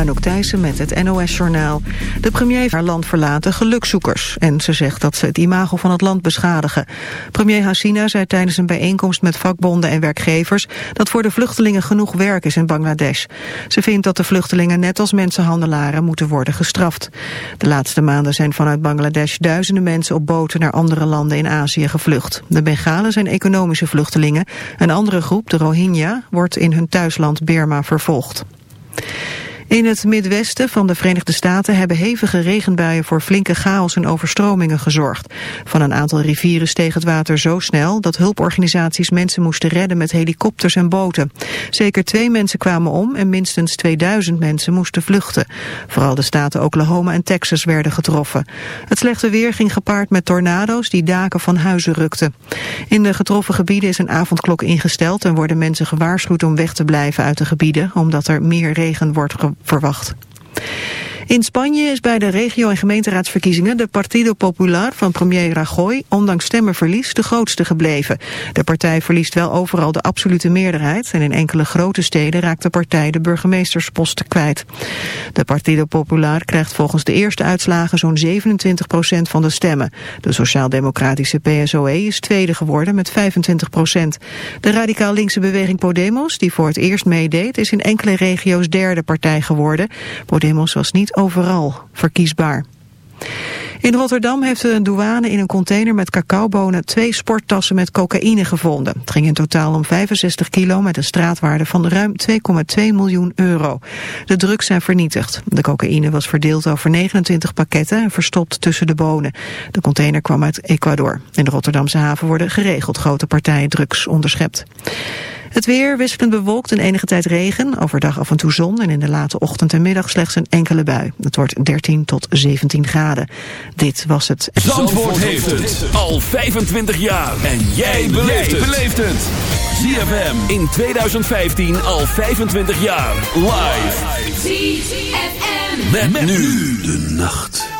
Anouk Thijssen met het NOS-journaal. De premier heeft haar land verlaten gelukzoekers. En ze zegt dat ze het imago van het land beschadigen. Premier Hasina zei tijdens een bijeenkomst met vakbonden en werkgevers... dat voor de vluchtelingen genoeg werk is in Bangladesh. Ze vindt dat de vluchtelingen net als mensenhandelaren moeten worden gestraft. De laatste maanden zijn vanuit Bangladesh duizenden mensen op boten... naar andere landen in Azië gevlucht. De Bengalen zijn economische vluchtelingen. Een andere groep, de Rohingya, wordt in hun thuisland Birma vervolgd. In het Midwesten van de Verenigde Staten hebben hevige regenbuien voor flinke chaos en overstromingen gezorgd. Van een aantal rivieren steeg het water zo snel dat hulporganisaties mensen moesten redden met helikopters en boten. Zeker twee mensen kwamen om en minstens 2000 mensen moesten vluchten. Vooral de staten Oklahoma en Texas werden getroffen. Het slechte weer ging gepaard met tornado's die daken van huizen rukten. In de getroffen gebieden is een avondklok ingesteld en worden mensen gewaarschuwd om weg te blijven uit de gebieden omdat er meer regen wordt verwacht. In Spanje is bij de regio- en gemeenteraadsverkiezingen de Partido Popular van premier Rajoy ondanks stemmenverlies de grootste gebleven. De partij verliest wel overal de absolute meerderheid en in enkele grote steden raakt de partij de burgemeestersposten kwijt. De Partido Popular krijgt volgens de eerste uitslagen zo'n 27 procent van de stemmen. De sociaal-democratische PSOE is tweede geworden met 25 procent. De radicaal linkse beweging Podemos, die voor het eerst meedeed, is in enkele regio's derde partij geworden. Podemos was niet overal verkiesbaar. In Rotterdam heeft de douane in een container met cacaobonen twee sporttassen met cocaïne gevonden. Het ging in totaal om 65 kilo met een straatwaarde van ruim 2,2 miljoen euro. De drugs zijn vernietigd. De cocaïne was verdeeld over 29 pakketten en verstopt tussen de bonen. De container kwam uit Ecuador. In de Rotterdamse haven worden geregeld grote partijen drugs onderschept. Het weer wisselend bewolkt en enige tijd regen. Overdag af en toe zon en in de late ochtend en middag slechts een enkele bui. Het wordt 13 tot 17 graden. Dit was het... Zandvoort, heeft het al 25 jaar. En jij beleeft het. ZFM in 2015 al 25 jaar. Live. ZFM. met nu de nacht.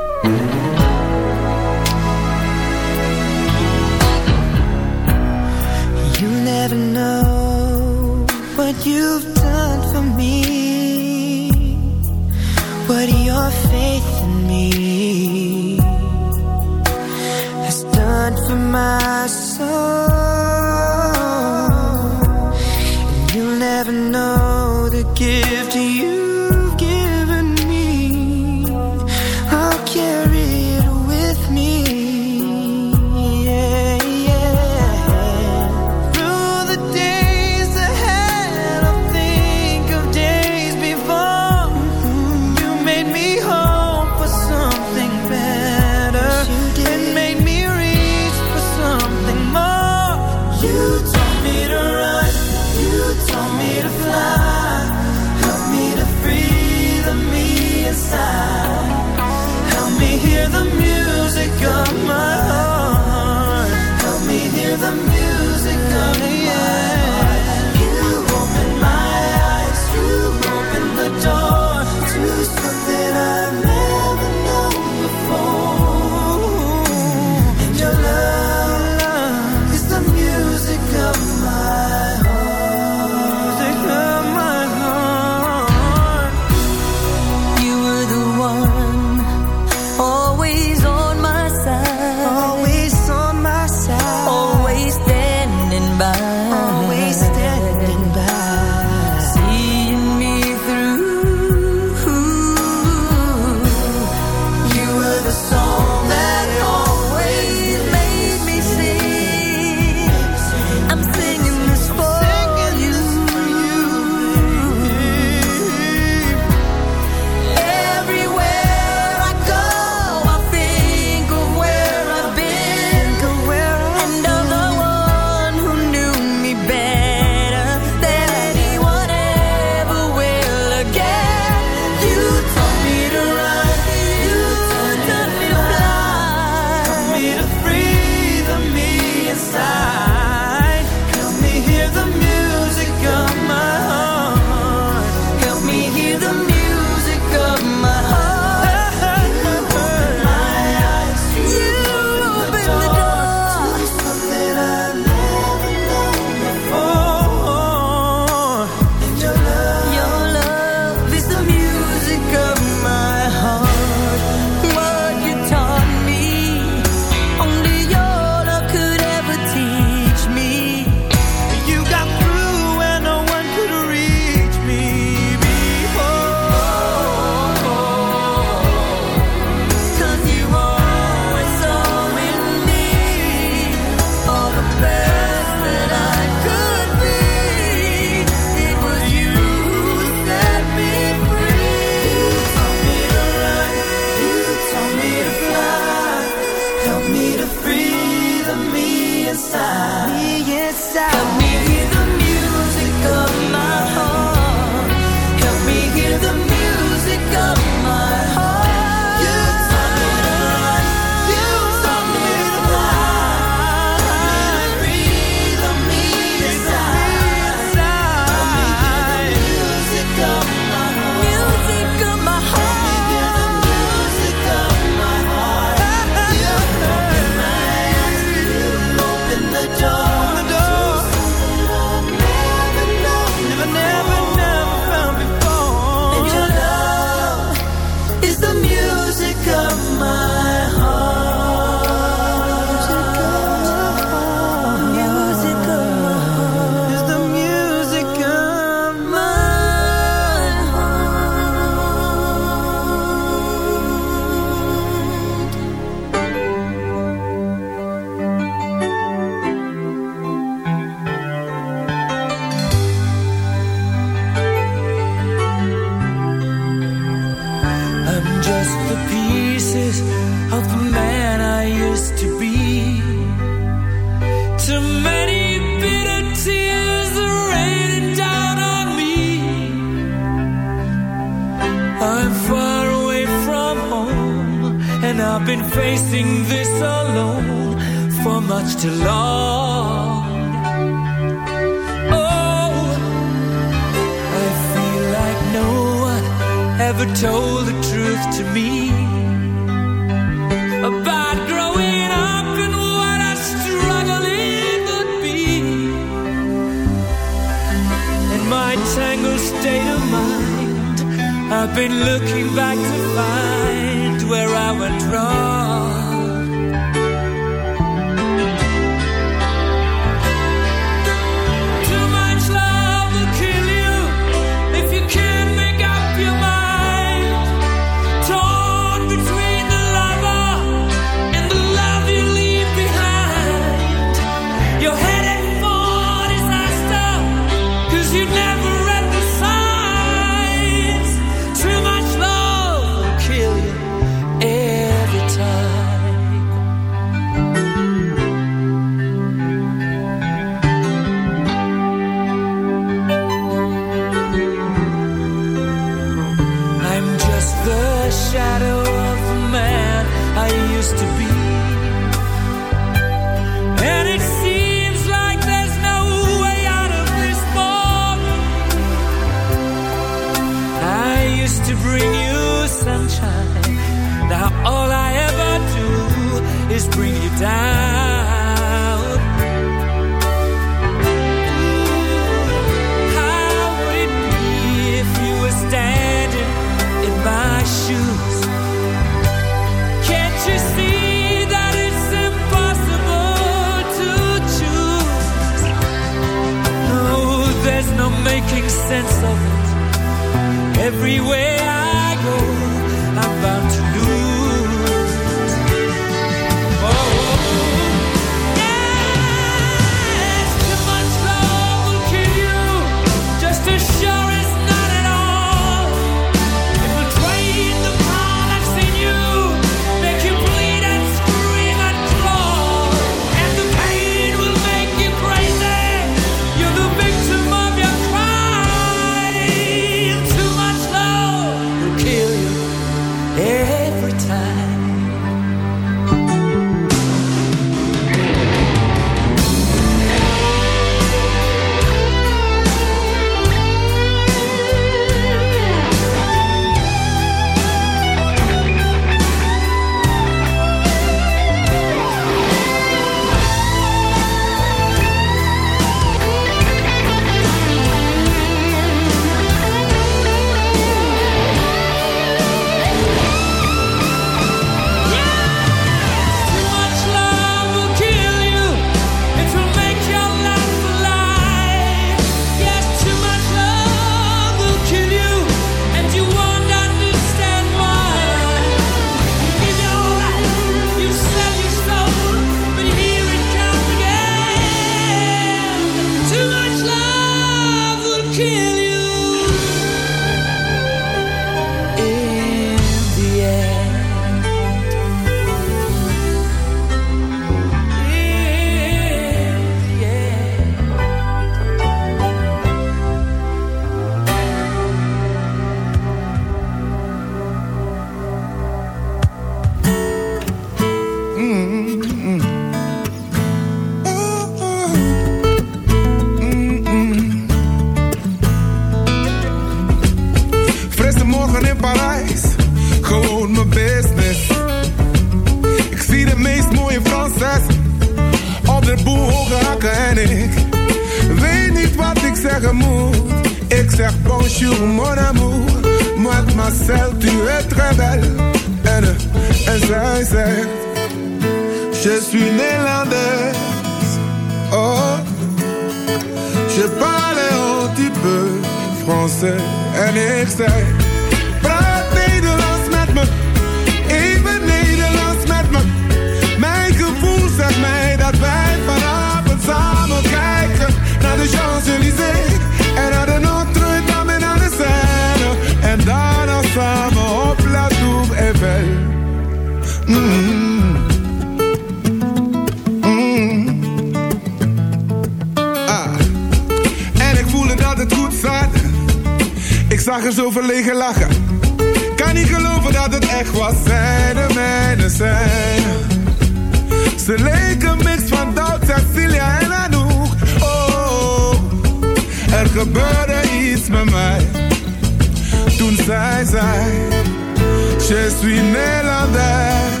Je suis Nederlands.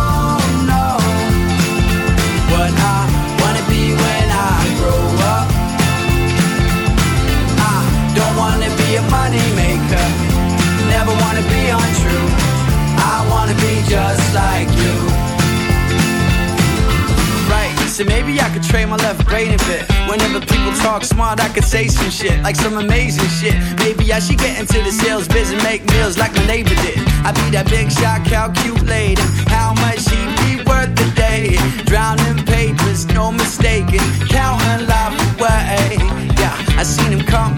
money maker, never wanna be untrue. I wanna be just like you. Right, so maybe I could trade my left brain a bit. Whenever people talk smart, I could say some shit, like some amazing shit. Maybe I should get into the sales biz and make meals like my neighbor did. I'd be that big shot, calculating how much he'd be worth a day. Drowning papers, no mistaking, counting life away. Yeah, I seen him come,